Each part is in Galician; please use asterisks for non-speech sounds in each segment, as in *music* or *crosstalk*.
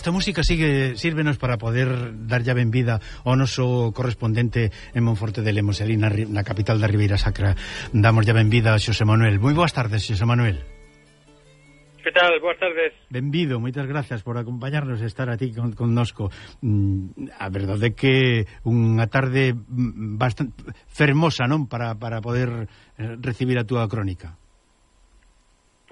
esta música sigue sírvenos para poder dar ya ben vida ao noso correspondente en Monforte de Lemos, ali na, na capital da Ribeira Sacra. Damos ya ben vida a Xosé Manuel. Moi boas tardes, Xosé Manuel. Que tal? Boas tardes. Benvido, moitas gracias por acompañarnos e estar aquí con, connosco. Mm, a verdade é que unha tarde mm, bastante fermosa, non? Para, para poder eh, recibir a túa crónica.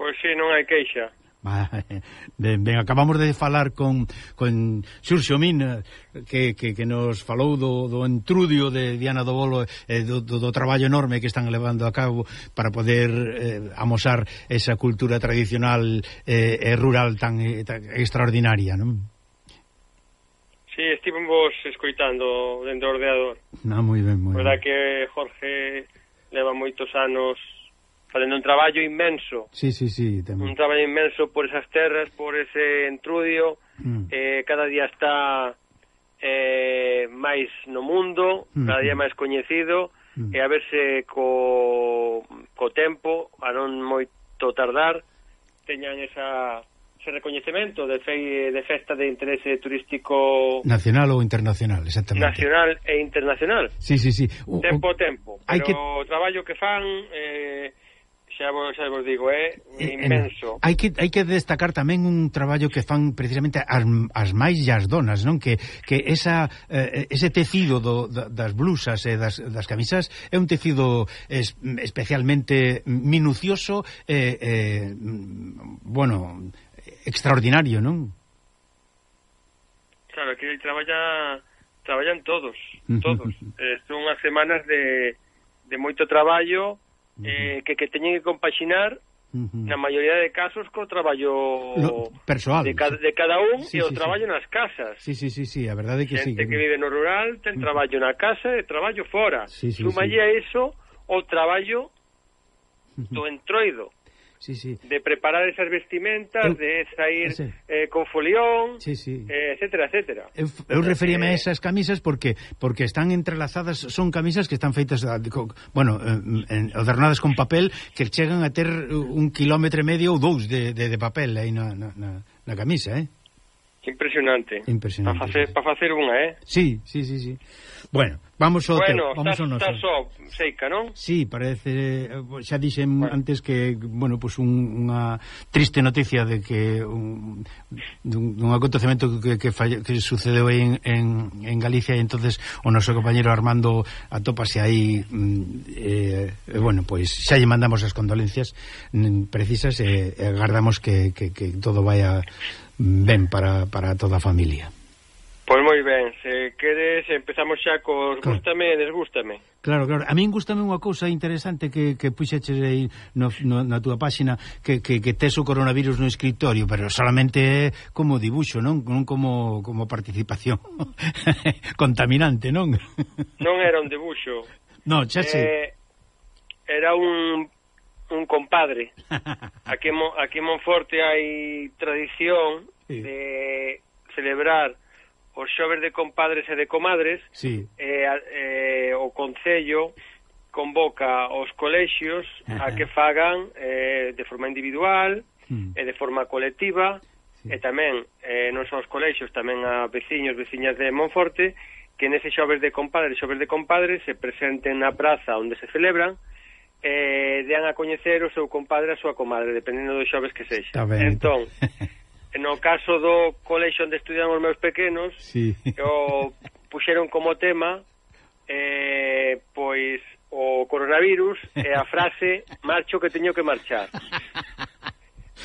Pois si, non hai queixa. *laughs* Ben, ben, acabamos de falar con, con Xurxo Min que, que, que nos falou do, do entrudio de Diana do Bolo eh, do, do, do traballo enorme que están levando a cabo para poder eh, amosar esa cultura tradicional eh, e rural tan, eh, tan extraordinaria, non? Sí, estivemos escoitando dentro do ordeador. Ah, moi ben, moi ben. Que Jorge leva moitos anos facendo un traballo inmenso. Sí, sí, sí, tamén. Un traballo inmenso por esas terras, por ese entrudio, mm. eh, cada día está eh, máis no mundo, mm. cada día mm. máis coñecido, mm. e a verse co, co tempo, a non moito tardar, teñan esa ese recoñecemento de fe, de festa de interese turístico nacional ou internacional, exactamente. Nacional e internacional. Sí, sí, sí. O, tempo tempo, pero que... o traballo que fan eh xa vos, xa vos digo, é eh, eh, inmenso. Hai que hai que destacar tamén un traballo que fan precisamente as, as máis e as donas, non? Que que esa eh, ese tecido do, das blusas e eh, das, das camisas é un tecido es, especialmente minucioso eh, eh, bueno, extraordinario, non? Claro, que traballa traballan todos, *laughs* todos. eh, son as semanas de de moito traballo eh, que, que teñen que compaxinar Uh -huh. na maioría de casos co traballo no, persoal de, ca de cada un sí, e o sí, traballo sí. nas casas. Sí, sí, sí, sí, a verdade é que Xente sí. que... que vive no rural ten traballo na casa e traballo fora. Sí, sí, Sumalle sí. a iso o traballo do entroido sí, sí. de preparar esas vestimentas, eu, de sair ese. eh, con folión, sí, sí. Eh, etcétera, etcétera. Eu, eu referíame eh, a esas camisas porque porque están entrelazadas, son camisas que están feitas, de, bueno, eh, en, adornadas con papel, que chegan a ter un kilómetro e medio ou dous de, de, de papel aí na, na, na camisa, eh? Impresionante. Impresionante. Para facer, pa facer unha, eh? Sí, sí, sí, sí. Bueno, vamos ao bueno, vamos ao noso. Bueno, só seica, non? Sí, parece, eh, xa dixen bueno. antes que, bueno, pois pues un, unha triste noticia de que un, dun, dun acontecemento que, que, falle, que sucedeu aí en, en, en Galicia e entonces o noso compañeiro Armando atópase aí mm, eh, eh, bueno, pois pues, xa lle mandamos as condolencias mm, precisas e eh, agardamos que, que, que todo vaya ben para, para toda a familia. Pois moi ben, queres empezamos xa cos claro. gústame e desgústame. Claro, claro. A min gústame unha cousa interesante que, que puxeches aí no, no, na túa páxina que, que, que tes o coronavirus no escritorio, pero solamente como dibuxo, non, non como, como participación *laughs* contaminante, non? *laughs* non era un dibuxo. No, xa sei. Eh, era un un compadre. *laughs* Aquí en, aquí en Monforte hai tradición sí. de celebrar os xoves de compadres e de comadres sí. eh, eh, o Concello convoca os colexios a que fagan eh, de forma individual mm. e de forma colectiva sí. e tamén eh, non só os colexios, tamén a veciños, veciñas de Monforte que nese xoves de compadres, xoves de compadres se presenten na praza onde se celebran eh, dean a coñecer o seu compadre a súa comadre, dependendo dos xoves que sexa. Entón, *laughs* no caso do colexo onde estudian os meus pequenos, sí. *laughs* o puxeron como tema eh, pois o coronavirus e a frase marcho que teño que marchar.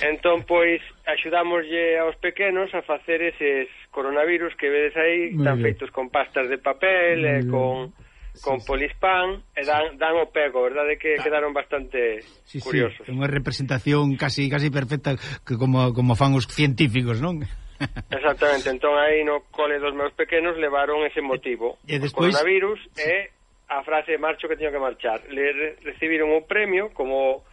Entón, pois, axudámoslle aos pequenos a facer eses coronavirus que vedes aí, tan feitos con pastas de papel, e con... Bien con sí, Polispan e dan, dan o pego, verdade que quedaron bastante sí, curiosos. Sí, unha representación casi casi perfecta que como, como fan os científicos, non? *laughs* Exactamente, entón aí no cole dos meus pequenos levaron ese motivo, e, e despois... o coronavirus sí. e a frase marcho que teño que marchar. Le recibiron o premio como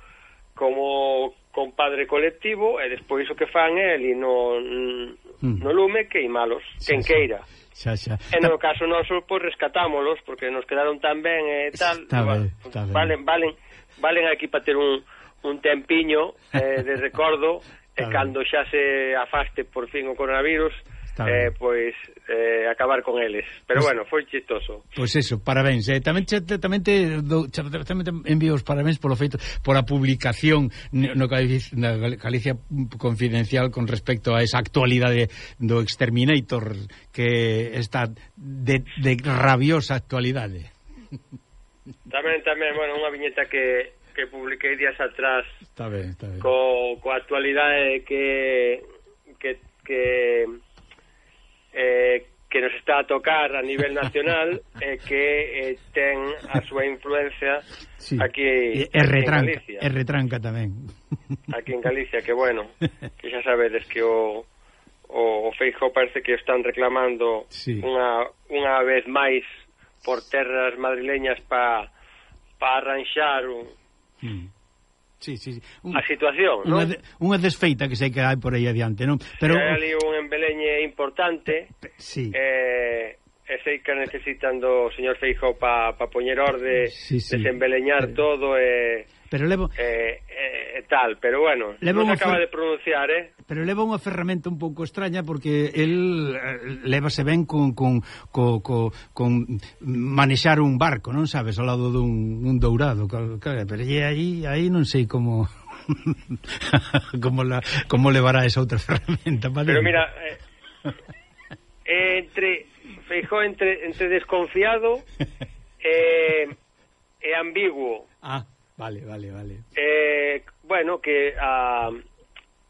como compadre colectivo e despois o que fan é ali no, hmm. no lume queimalos, sí, quen queira. Sí xa, xa. E no caso noso, pois rescatámolos, porque nos quedaron tan ben e eh, tal. Está ben, está ben. Valen, valen, valen aquí para ter un, un tempiño eh, de recordo, *laughs* e cando xa se afaste por fin o coronavirus, eh, pois eh, acabar con eles. Pero pues, bueno, foi chistoso. Pois pues eso, parabéns. Eh, tamén tamén te, do, tamén te envío os parabéns polo feito por a publicación no na Galicia Confidencial con respecto a esa actualidade do Exterminator que está de, de rabiosa actualidade. Tamén, tamén, bueno, unha viñeta que que publiquei días atrás está ben, está ben. Co, co actualidade que que que eh, que nos está a tocar a nivel nacional *laughs* e eh, que eh, ten a súa influencia sí. aquí, e, e retranca, en Galicia. E retranca tamén. *laughs* Aquí en Galicia, que bueno, que xa sabedes que o, o, o Feijo parece que están reclamando sí. unha, unha vez máis por terras madrileñas para pa arranxar un, mm Sí, sí, sí. Un, a situación, unha, non? De, unha desfeita que sei que hai por aí adiante, non? Pero hai ali un embeleñe importante. Sí. Eh, e sei que necesitan do señor Feijóo para pa poñer orde, sí, sí. desembeleñar pero, todo e eh, Pero levo eh, eh, tal, pero bueno, levo non acaba fer... de pronunciar, eh? Pero leva unha ferramenta un pouco extraña porque el eh, levase ben con con, co, co, con manexar un barco, non sabes, ao lado dun un dourado, claro, pero aí aí non sei como *laughs* como la como levará esa outra *laughs* ferramenta, ¿vale? Pero mira, eh, eh entre Feijó entre entre desconfiado *laughs* e eh, e ambiguo. Ah, vale, vale, vale. Eh bueno, que a,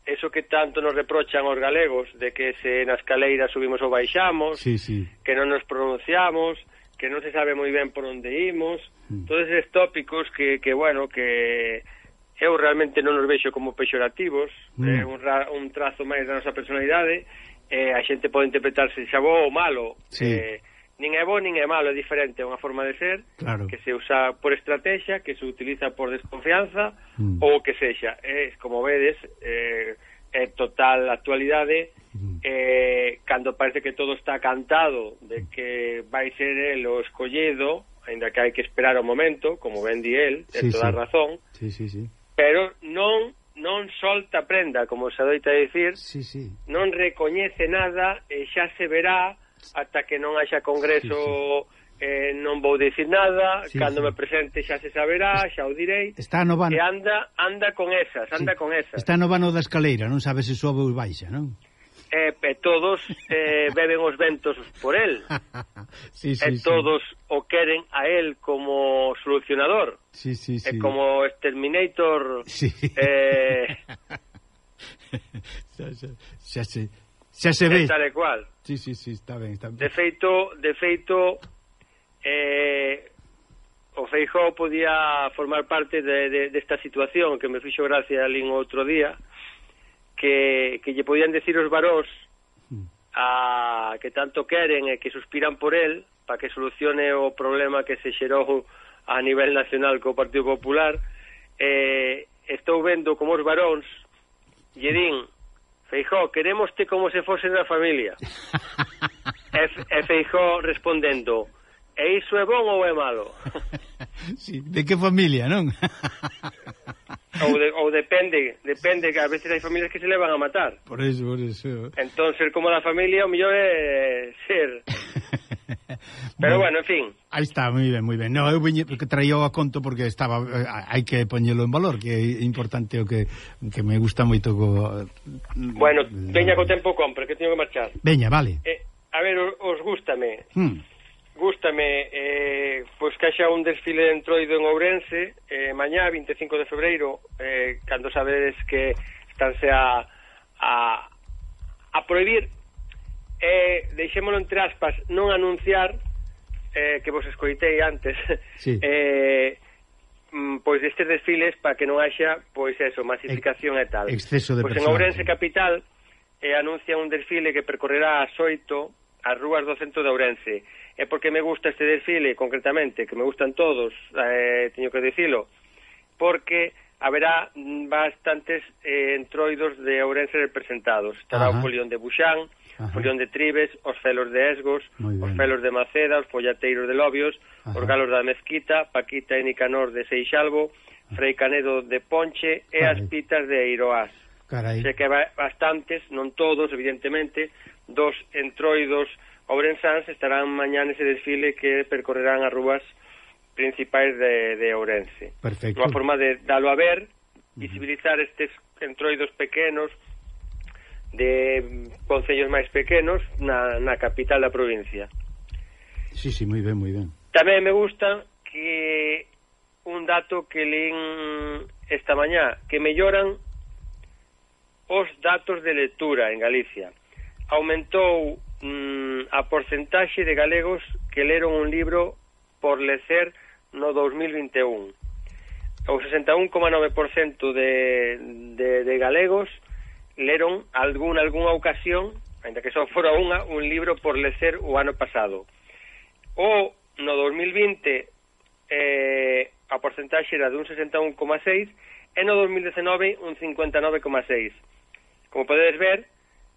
eso que tanto nos reprochan os galegos de que se nas caleiras subimos ou baixamos, sí, sí. que non nos pronunciamos, que non se sabe moi ben por onde imos, mm. todos esos tópicos que, que bueno, que eu realmente non os vexo como pexorativos, mm. é eh, un, ra, un trazo máis da nosa personalidade, eh, a xente pode interpretarse xa bo ou malo, sí. eh, nin é bo nin é malo, é diferente, é unha forma de ser claro. que se usa por estrategia, que se utiliza por desconfianza mm. ou que sexa. É, como vedes, eh, é total actualidade mm. eh, cando parece que todo está cantado de que vai ser el o escolledo, ainda que hai que esperar o momento, como ben di el, ten sí, toda sí. razón. Sí, sí, sí. Pero non non solta prenda, como se adoita a dicir, sí, sí. non recoñece nada e xa se verá ata que non haxa congreso sí, sí. Eh, non vou dicir nada, sí, cando sí. me presente xa se saberá, xa o direi. Está no vano. E anda, anda con esas, anda sí. con esas. Está no vano da escaleira, non sabe se sobe ou baixa, non? Eh, e todos eh, *laughs* beben os ventos por el. *laughs* sí, sí, e todos sí. o queren a el como solucionador. Sí, sí, sí. E como exterminator... Sí. Eh, *laughs* xa, xa, xa, xa, Xa se ve. Tal e cual. Sí, sí, sí, está ben, está ben. De feito, de feito eh, o Feijó podía formar parte de, de, desta de situación que me fixo gracia alín outro día que, que lle podían decir os varóns mm. a que tanto queren e que suspiran por el para que solucione o problema que se xerou a nivel nacional co Partido Popular eh, estou vendo como os varóns lle din Feijó, queremoste como se fose da familia. *laughs* e, e Feijó respondendo, e iso é bon ou é malo? *laughs* sí, de que familia, non? *laughs* ou, de, ou depende, depende, que a veces hai familias que se levan a matar. Por iso, por iso. Entón, ser como da familia, o mellor é ser Pero bueno, en fin. Aí está, moi ben, moi ben. No, eu viñe, traío a conto porque estaba eh, hai que poñelo en valor, que é importante o que, que me gusta moito co eh, Bueno, veña co tempo compre, que teño que marchar. Veña, vale. Eh, a ver, os gústame. Hmm. Gústame eh, pois que haxa un desfile de entroido en Ourense eh, mañá, 25 de febreiro eh, cando sabedes que estánse a, a, a prohibir eh, deixémolo entre aspas non anunciar eh, que vos escoitei antes *laughs* sí. eh, mm, pois destes desfiles para que non haxa pois eso, masificación e, e tal. Exceso de pois personas. en Ourense capital eh, anuncia un desfile que percorrerá a oito as rúas do centro de Ourense. E porque me gusta este desfile, concretamente, que me gustan todos, eh, teño que dicilo, porque haberá bastantes eh, entroidos de Ourense representados. Estará Ajá. o Polión de Buxán, Ajá. os de Tribes, os felos de Esgos, os felos de Maceda, os follateiros de Lobios, Ajá. os galos da Mezquita, Paquita e Nicanor de Seixalvo, Frei Canedo de Ponche e Carai. as pitas de Eiroás. Carai. Se que bastantes, non todos, evidentemente, dos entroidos ourensáns estarán mañá nese desfile que percorrerán as rúas principais de, de Ourense. Perfecto. Unha forma de dalo a ver, visibilizar estes entroidos pequenos, de concellos máis pequenos na, na capital da provincia. Sí, sí, moi ben, moi ben. Tamén me gusta que un dato que leen esta mañá, que melloran os datos de lectura en Galicia. Aumentou mm, a porcentaxe de galegos que leron un libro por lecer no 2021. O 61,9% de, de, de galegos leron algún algunha ocasión, ainda que só fora unha, un libro por lecer o ano pasado. O no 2020 eh, a porcentaxe era dun 61,6 e no 2019 un 59,6. Como podedes ver,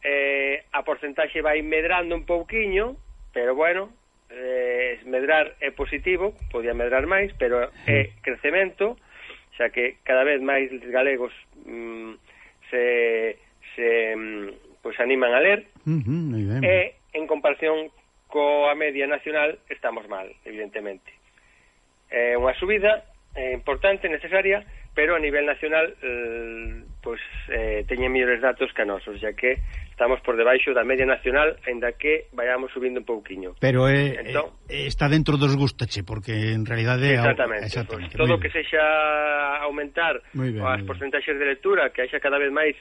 eh, a porcentaxe vai medrando un pouquiño, pero bueno, eh, medrar é positivo, podía medrar máis, pero é crecemento, xa que cada vez máis galegos mm, se eh, pois animan a ler uh -huh, e en comparación coa media nacional estamos mal, evidentemente. É eh, unha subida eh, importante, necesaria, pero a nivel nacional eh, pois eh, teñen mellores datos que a nosos, ya que estamos por debaixo da media nacional, aínda que vayamos subindo un pouquiño. Pero eh, entón, eh, está dentro dos gustache, porque en realidade... Exactamente. exactamente pois, pues, todo que sexa aumentar bien, as porcentaxes de lectura, que haxa cada vez máis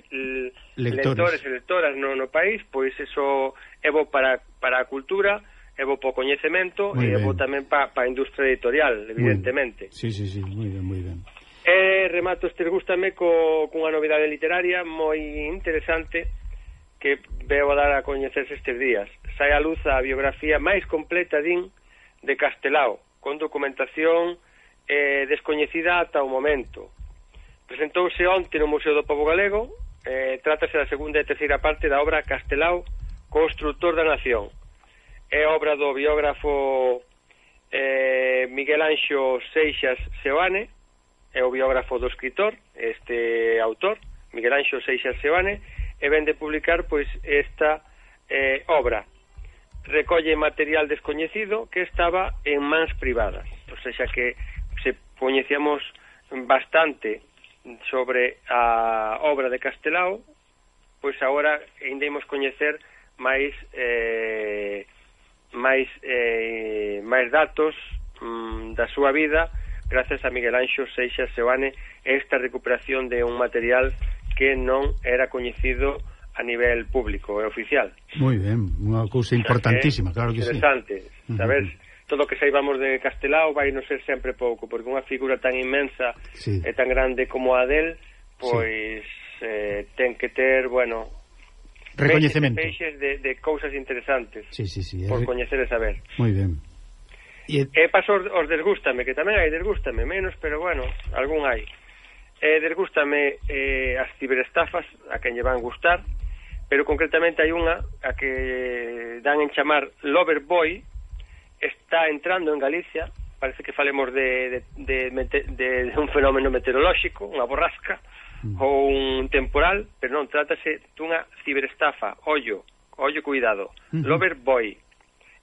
lectores. e lectoras no, no país, pois eso é bo para, para a cultura, é bo para o coñecemento e é bo tamén para pa a industria editorial, evidentemente. Muy sí, sí, sí, moi ben, moi E remato este gustame co, cunha novidade literaria moi interesante que veo a dar a coñecerse estes días. Sai a luz a biografía máis completa, din, de Castelao, con documentación eh, descoñecida ata o momento. Presentouse onte no Museo do Povo Galego, eh, trátase da segunda e terceira parte da obra Castelao, Constructor da Nación. É obra do biógrafo eh, Miguel Anxo Seixas Seoane, é o biógrafo do escritor, este autor, Miguel Anxo Seixas Sebane, e ven de publicar pois esta eh, obra. Recolle material descoñecido que estaba en mans privadas, ou seja que se coñecíamos bastante sobre a obra de Castelao, pois agora ainda imos coñecer máis eh, máis eh, máis datos mm, da súa vida gracias a Miguel Anxo Seixas Seoane esta recuperación de un material que non era coñecido a nivel público e oficial. Moi ben, unha cousa importantísima, claro que interesante. sí. Interesante, sabes, uh -huh. todo o que saibamos de Castelao vai non ser sempre pouco, porque unha figura tan inmensa sí. e tan grande como a del, pois sí. eh, ten que ter, bueno, recoñecemento. Peixes de, de cousas interesantes. Sí, sí, sí. Por eh. coñecer e saber. Moi ben. E, e paso os, os desgústame, que tamén hai desgústame, menos, pero bueno, algún hai. E desgústame eh, as ciberestafas, a quen lle van gustar, pero concretamente hai unha a que dan en chamar Loverboy, está entrando en Galicia, parece que falemos de, de, de, de, de un fenómeno meteorolóxico, unha borrasca, mm. ou un temporal, pero non, trátase dunha ciberestafa, ollo, ollo cuidado, mm -hmm. Loverboy,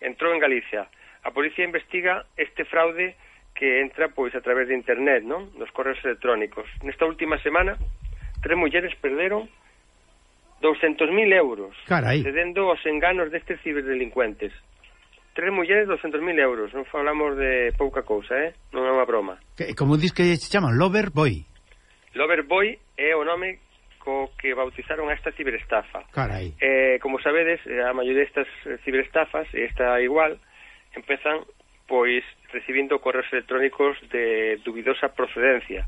entrou en Galicia, A policía investiga este fraude que entra pois a través de internet, non? Nos correos electrónicos. Nesta última semana, tres mulleres perderon 200.000 euros Carai. cedendo aos enganos destes ciberdelincuentes. Tres mulleres, 200.000 euros. Non falamos de pouca cousa, eh? Non é unha broma. Que, como dis que se chaman? Loverboy? Loverboy é o nome co que bautizaron a esta ciberestafa. Carai. Eh, como sabedes, a maioría destas ciberestafas, e esta igual, empezan pois recibindo correos electrónicos de dubidosa procedencia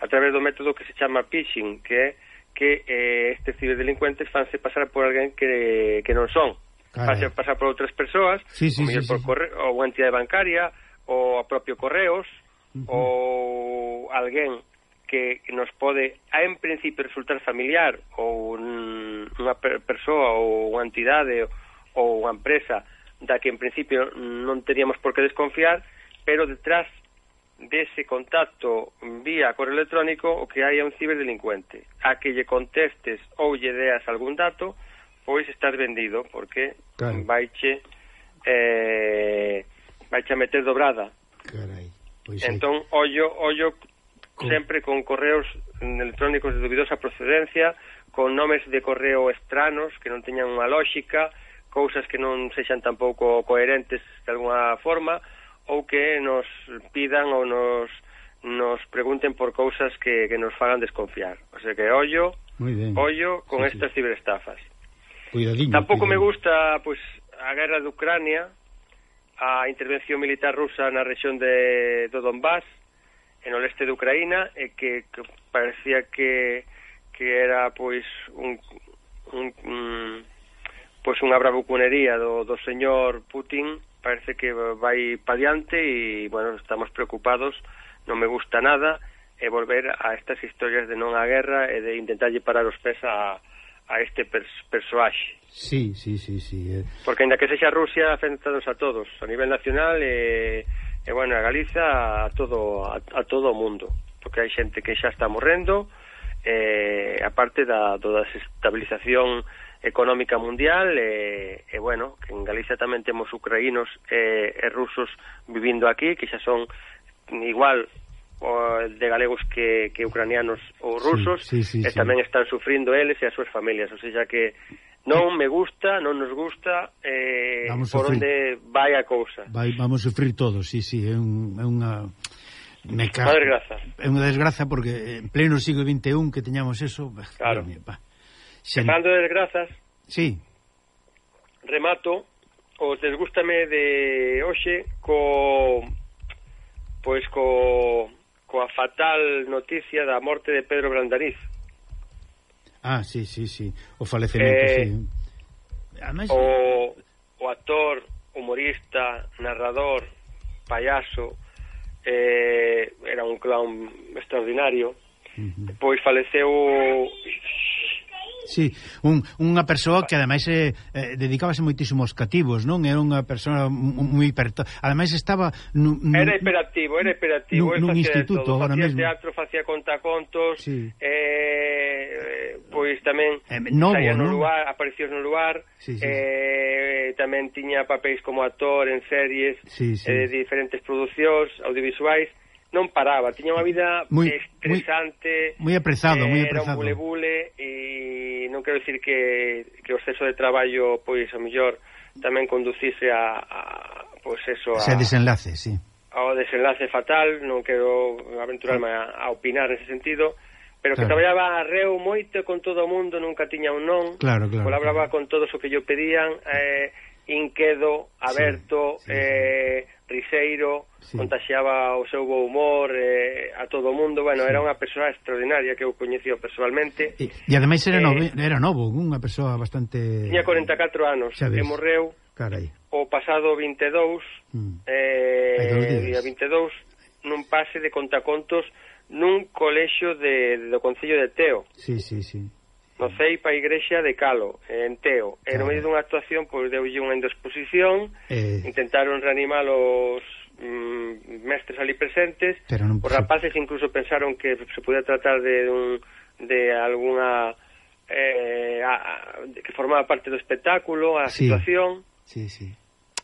a través do método que se chama phishing, que é que eh, estes ciberdelincuentes fanse pasar por alguén que, que non son. Fanse pasar por outras persoas, sí, sí, ou, sí, sí, por correo, sí. ou entidade bancaria, ou a propio correos, uh -huh. ou alguén que nos pode, en principio, resultar familiar, ou unha persoa, ou unha entidade, ou unha empresa, da que en principio non teríamos por que desconfiar, pero detrás dese contacto vía correo electrónico o que hai a un ciberdelincuente. A que lle contestes ou lle deas algún dato, pois estás vendido, porque claro. vaiche eh, vaiche a meter dobrada. Carai, pois entón, ollo, ollo con... sempre con correos electrónicos de dubidosa procedencia, con nomes de correo estranos que non teñan unha lógica, cousas que non sexan tampouco coherentes de alguna forma ou que nos pidan ou nos nos pregunten por cousas que, que nos fagan desconfiar. O sea que ollo, ollo con sí, estas sí. ciberestafas. Cuidadinho, Tampouco cuidadinho. me gusta pues, a guerra de Ucrania, a intervención militar rusa na rexión de, do Donbass, en o leste de Ucraína, e que, que parecía que, que era pois un, un, un pois unha bravuconería do, do señor Putin parece que vai pa diante e, bueno, estamos preocupados, non me gusta nada, e volver a estas historias de non a guerra e de intentarlle parar os pés a, a este pers persoaxe. Sí, sí, sí, sí. Eh. Porque ainda que sexa Rusia, afectanos a todos, a nivel nacional e, e bueno, a Galiza, a todo, a, a todo o mundo. Porque hai xente que xa está morrendo, eh, aparte da, da desestabilización económica mundial e, e bueno, que en Galicia tamén temos ucraínos e, e rusos vivindo aquí, que xa son igual o, de galegos que, que ucranianos ou rusos, sí, sí, sí, e tamén están sufrindo eles e as súas familias, ou seja que non me gusta, non nos gusta eh, por sufrir. onde vai a cousa. Vai, vamos a sufrir todos, sí, sí, é, un, é unha... Me ca... Unha desgraza. É unha desgraza porque en pleno siglo XXI que teñamos eso... Claro. Mira, Sen... Falando de desgrazas, sí. remato os desgústame de hoxe co pois co coa fatal noticia da morte de Pedro Brandariz. Ah, sí, sí, sí, o falecemento, eh, sí. Además... O, o actor, humorista, narrador, payaso, eh, era un clown extraordinario, uh -huh. pois faleceu Sí, un, unha persoa que ademais eh, eh, dedicábase moitísimo aos cativos, non? Era unha persoa moi hiperto... Ademais estaba... Nun, nun, era hiperactivo, era hiperactivo. Nun, nun instituto, todo, agora mesmo. teatro, facía contacontos, sí. eh, pois tamén eh, novo, no non? lugar, aparecíos no lugar, sí, sí, eh, sí. tamén tiña papéis como actor en series sí, sí. Eh, de diferentes producións audiovisuais, non paraba, tiña unha vida muy, estresante, moi apresado, moi apresado. Era un bule bule e non quero dicir que, que o exceso de traballo pois a mellor tamén conducise a, a pois eso a, Ese desenlace, sí. Ao desenlace fatal, non quero aventurarme a, a opinar nese sentido, pero claro. que traballaba a reu moito con todo o mundo, nunca tiña un non, claro, claro, colaboraba claro. con todos o que yo pedían, eh, inquedo, aberto, sí, sí, eh, sí Riseiro, sí. contaxiaba o seu bo humor eh, a todo o mundo, bueno, sí. era unha persoa extraordinaria que eu coñecía personalmente. E, e ademais era, eh, novo, era novo, unha persoa bastante... Tiña 44 anos, e que morreu Carai. o pasado 22, mm. eh, día 22, nun pase de contacontos nun colexio de, do Concello de Teo. Sí, sí, sí no sei a Igrexa de Calo, en Teo. E no medio dunha actuación, pois, deulle unha indisposición, eh... intentaron reanimar os mm, mestres ali presentes, Pero non... os rapaces incluso pensaron que se podía tratar de, un, de alguna... Eh, a, a, que formaba parte do espectáculo, a sí. situación. Sí, sí.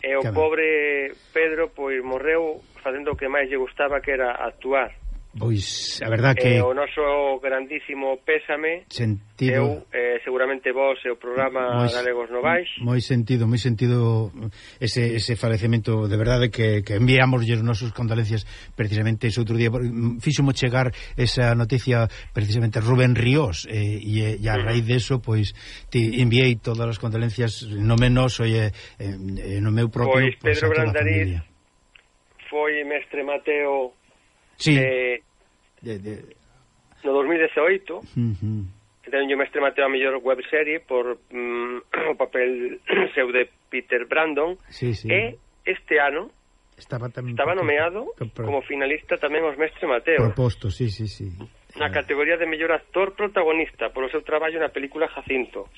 E o claro. pobre Pedro, pois, morreu facendo o que máis lle gustaba, que era actuar. Pois, a verdad eh, que... Eh, o noso grandísimo pésame sentido... Eu, eh, seguramente vos e o programa moi, Galegos Novais Moi sentido, moi sentido ese, ese falecemento. De verdade que, que enviamos os nosos condolencias precisamente ese outro día. Fixomo chegar esa noticia precisamente Rubén Ríos eh, e, e a raíz de eso, pois te enviei todas as condolencias no menos e, e, e no meu propio Pois, pois Pedro pois, Grandariz foi mestre Mateo Sí. Eh, De, de... No 2018, uh -huh. Entón, yo mestre Mateo a mellor webserie por mm, *clears throat* o papel *clears throat* seu de Peter Brandon. Sí, sí. E este ano estaba, tamén estaba nomeado pro... como finalista tamén os mestre Mateo. Proposto, sí, sí, sí. Na eh. categoría de mellor actor protagonista polo seu traballo na película Jacinto.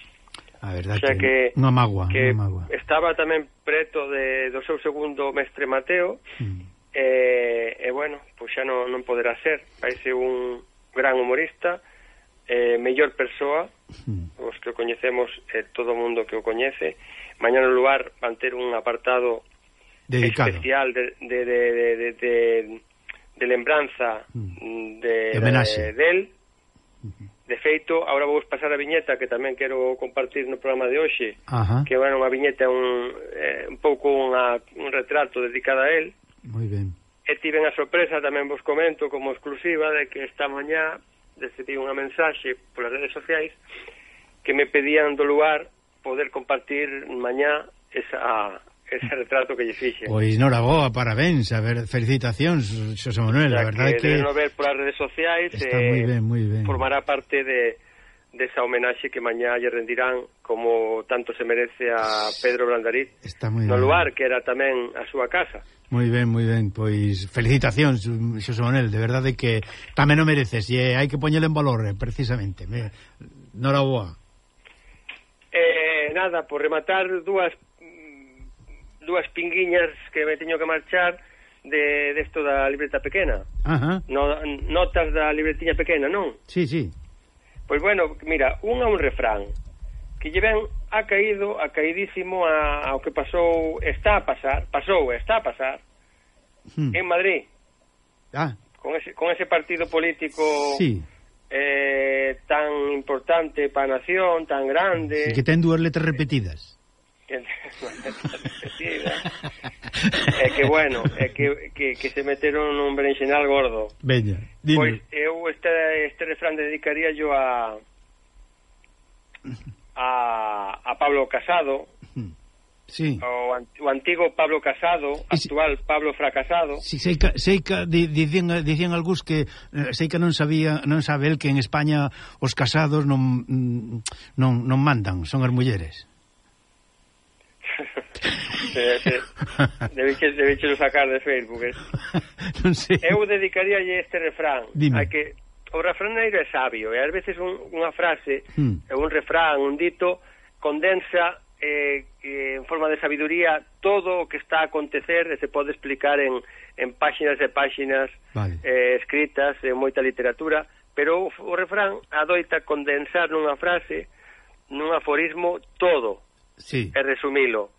A verdade o sea que, que, no magua, que no magua. estaba tamén preto de, do seu segundo mestre Mateo, mm e, e bueno, pois xa non, non poderá ser. Parece un gran humorista eh, mellor persoa hmm. os que o coñecemos eh, todo o mundo que o coñece. Mañana no lugar van ter un apartado Dedicado. especial de, de, de, de, de, de, lembranza hmm. mm. de, de de del. De feito, agora vou pasar a viñeta que tamén quero compartir no programa de hoxe, Ajá. que bueno, unha viñeta un eh, un pouco unha, un retrato dedicado a él, Moi ben. E tiven a sorpresa, tamén vos comento como exclusiva, de que esta mañá recibí unha mensaxe polas redes sociais que me pedían do lugar poder compartir mañá esa, ese retrato que lle fixe. Pois noraboa, parabéns, a ver, felicitacións, Xosé Manuel, a verdade que... Que ver polas redes sociais... Está eh, moi ben, moi ben. Formará parte de desa homenaxe que mañá lle rendirán como tanto se merece a Pedro Brandariz Está moi no lugar que era tamén a súa casa. Moi ben, moi ben, pois felicitacións Xosé Manuel, de verdade que tamén o mereces e hai que poñelo en valor eh, precisamente. Me... Noraboa. Eh, nada, por rematar dúas dúas pinguiñas que me teño que marchar de desto de da libreta pequena. Ajá. No, notas da libretiña pequena, non? Sí, sí. Pois bueno, mira, unha un refrán que lleven ha caído, ha caidísimo a, ao que pasou, está a pasar, pasou, está a pasar hmm. en Madrid. Ah. Con ese, con ese partido político sí. eh, tan importante para a nación, tan grande... Sí, que ten dúas letras repetidas. *laughs* Que *laughs* é que, bueno, é que, que, que se meteron un berenxenal gordo. Veña, dime. Pois eu este, este refrán dedicaría yo a a, a Pablo Casado, hmm. sí. o, an, o antigo Pablo Casado, actual Pablo Fracasado. si sei que, sei que di, dicían, dicían algúns que eh, sei que non sabía, non sabe el que en España os casados non mm, non, non mandan, son as mulleres. *laughs* Eh, eh, debeche debeche sacar de Facebook. Eh? *laughs* Non sei. Eu dedicaríalle este refrán Dime. a que o refraneiro é sabio, e ás veces un, unha frase, mm. un refrán, un dito, condensa eh, eh, en forma de sabiduría todo o que está a acontecer e se pode explicar en, en páxinas e páxinas vale. eh, escritas, en moita literatura, pero o, o refrán adoita condensar nunha frase, nun aforismo, todo, sí. e resumilo.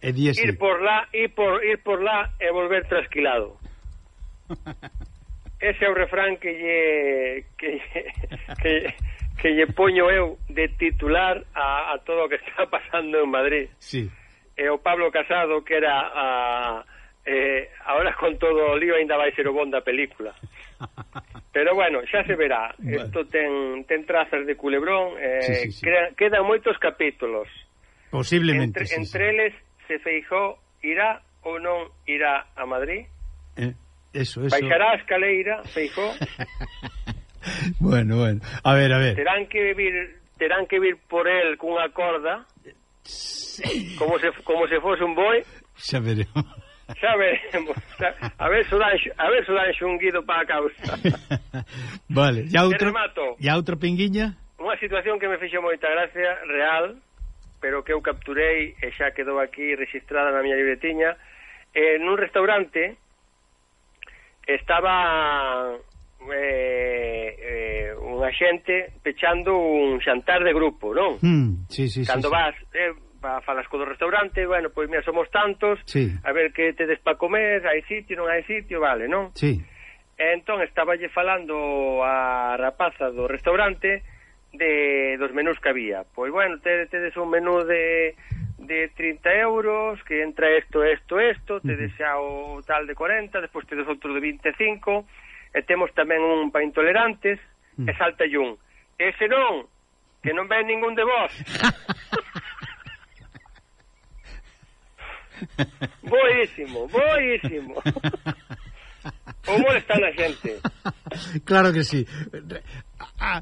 E ir por lá, ir por, ir por lá e volver trasquilado. *laughs* ese é o refrán que lle que lle, que, que lle poño eu de titular a, a todo o que está pasando en Madrid. Sí. E o Pablo Casado que era a, eh, ahora con todo o lío ainda vai ser o bon da película. *laughs* Pero bueno, xa se verá. Isto ten ten trazas de culebrón, eh, sí, sí, sí. Crea, quedan moitos capítulos. Posiblemente, entre, sí, entre sí. eles se Feijó irá ou non irá a Madrid? Eh? Eso, eso. Baixará a escaleira, Feijó. *laughs* bueno, bueno. A ver, a ver. Terán que vir, terán que vir por el cunha corda. Como se como se fose un boi. Xa veremos. Xa veremos. A ver se dan, a ver se dan xunguido para a causa. *laughs* vale, ya outro. Ya outra pinguiña. Unha situación que me fixo moita gracia real, pero que eu capturei e xa quedou aquí registrada na miña libretiña. Eh, nun restaurante estaba eh, eh, unha xente pechando un xantar de grupo, non? Mm, sí, sí, Cando sí, vas... Eh, va, falas co do restaurante, bueno, pois mira, somos tantos, sí. a ver que tedes para comer, hai sitio, non hai sitio, vale, non? Sí. E entón estaballe falando a rapaza do restaurante de dos menús que había. Pois bueno, tedes un menú de de 30 euros, que entra esto, esto, esto, tedes xa o tal de 40, despois tedes outro de 25, e temos tamén un para intolerantes, mm. e salta un. Ese non, que non ven ningún de vos. *laughs* boísimo, boísimo. *laughs* Como están a xente. *laughs* Claro que sí. Ah,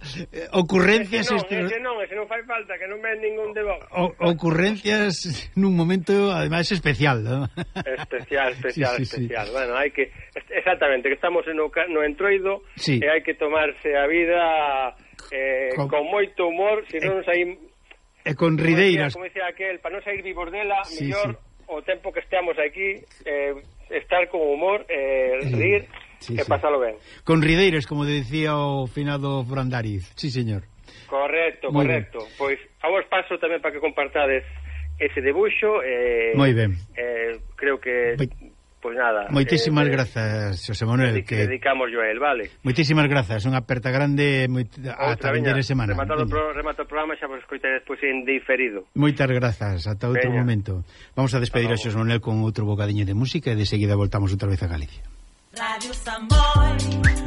ocurrencias... Ese non, ese non, ese non fai falta, que non ven ningún de vos O, ocurrencias nun momento, ademais, especial, ¿no? Especial, *laughs* especial, sí, sí, especial. Sí. Bueno, hai que... Exactamente, que estamos no, no entroido sí. e hai que tomarse a vida eh, con, con moito humor, se non saí saímos... E con rideiras. Como dicía aquel, para non sair vivos dela, sí, mellor sí. o tempo que esteamos aquí... Eh, estar con humor, eh, rir, sí, e sí. pasalo ben. Con rideiras, como dicía o finado Brandariz. Sí, señor. Correcto, Muy correcto. Ben. Pois a vos paso tamén para que compartades ese debuxo. Eh, Moi ben. Eh, creo que... Ben Pois nada. Moitísimas eh, grazas, José Manuel. Que, dedicamos yo a él, vale. Moitísimas grazas, unha aperta grande moi, ata vender semana. Remata o, pro, o programa xa vos escoitar despois en diferido. Moitas grazas, ata outro Veña. momento. Vamos a despedir Vamos. a José Manuel con outro bocadiño de música e de seguida voltamos outra vez a Galicia. Radio Samboy.